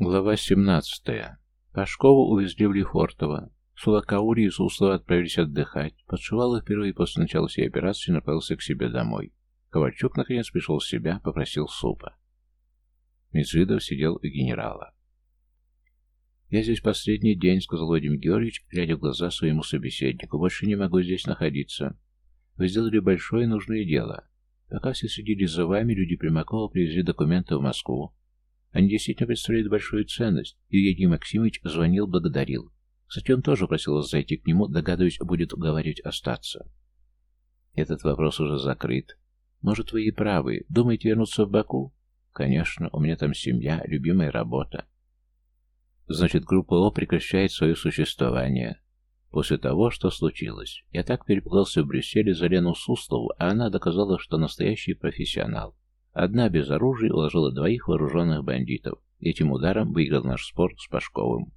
Глава 17. Пашкова увезли в Лефортово. Сулакаури и Устова отправились отдыхать. Подшивалов впервые после начала всей операции направился к себе домой. Ковальчук наконец пришел в себя, попросил супа. Мизидов сидел у генерала. «Я здесь последний день», — сказал Владимир Георгиевич, глядя в глаза своему собеседнику. «Больше не могу здесь находиться. Вы сделали большое нужное дело. Пока все следили за вами, люди Примакова привезли документы в Москву. Они действительно представляют большую ценность, и Евгений Максимович звонил, благодарил. Кстати, он тоже просил вас зайти к нему, догадываюсь, будет уговаривать остаться. Этот вопрос уже закрыт. Может, вы и правы. Думаете вернуться в Баку? Конечно, у меня там семья, любимая работа. Значит, группа О прекращает свое существование. После того, что случилось, я так перепугался в Брюсселе за Лену Суслову, а она доказала, что настоящий профессионал. Одна без оружия уложила двоих вооруженных бандитов. Этим ударом выиграл наш спор с Пашковым.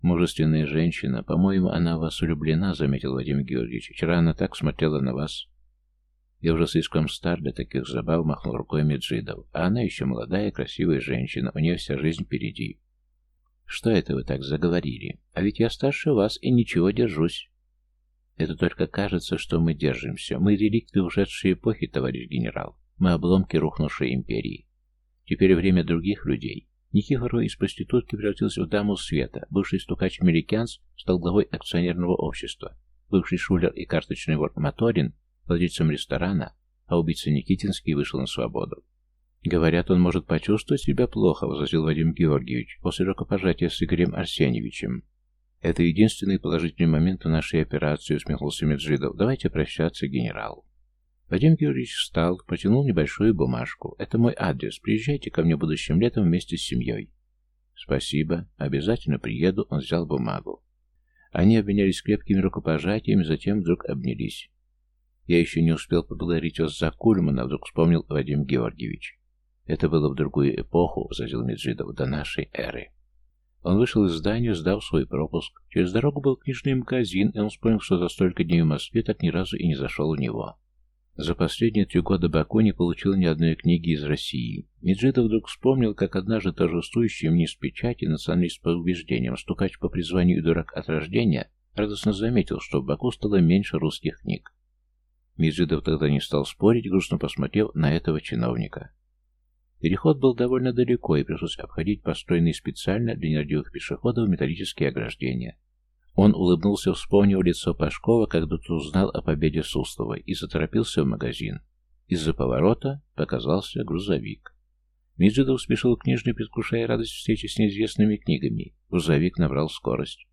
«Мужественная женщина. По-моему, она в вас улюблена, — заметил Вадим Георгиевич. «Вчера она так смотрела на вас». «Я уже слишком стар для таких забав», — махнул рукой Меджидов. «А она еще молодая, красивая женщина. У нее вся жизнь впереди». «Что это вы так заговорили? А ведь я старше вас и ничего держусь». «Это только кажется, что мы держимся. Мы реликты ушедшей эпохи, товарищ генерал» мы обломки рухнувшей империи. Теперь время других людей. Никифорова из проститутки превратился в даму света, бывший стукач-американец стал главой акционерного общества, бывший шулер и карточный вор Моторин, владельцем ресторана, а убийца Никитинский вышел на свободу. «Говорят, он может почувствовать себя плохо», — возразил Вадим Георгиевич после рукопожатия с Игорем Арсеньевичем. «Это единственный положительный момент в нашей операции», — усмехнулся Меджидов. «Давайте прощаться, генерал». Вадим Георгиевич встал, потянул небольшую бумажку. «Это мой адрес. Приезжайте ко мне будущим летом вместе с семьей». «Спасибо. Обязательно приеду». Он взял бумагу. Они обменялись крепкими рукопожатиями, затем вдруг обнялись. Я еще не успел поблагодарить вас за Кульмана, вдруг вспомнил Вадим Георгиевич. Это было в другую эпоху, возразил Меджидов, до нашей эры. Он вышел из здания, сдав свой пропуск. Через дорогу был книжный магазин, и он вспомнил, что за столько дней в Москве так ни разу и не зашел в него. За последние три года Баку не получил ни одной книги из России. Меджидов вдруг вспомнил, как однажды торжествующий вниз печати националист по убеждениям, стукач по призванию и дурак от рождения, радостно заметил, что в Баку стало меньше русских книг. Меджидов тогда не стал спорить, грустно посмотрев на этого чиновника. Переход был довольно далеко, и пришлось обходить построенные специально для нерадивых пешеходов металлические ограждения. Он улыбнулся, вспомнив лицо Пашкова, когда тот узнал о победе Суслова и заторопился в магазин. Из-за поворота показался грузовик. Миджидов спешил к книжной, предвкушая радость встречи с неизвестными книгами. Грузовик набрал скорость.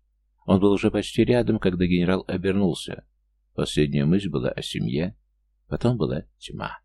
Он был уже почти рядом, когда генерал обернулся. Последняя мысль была о семье, потом была тьма.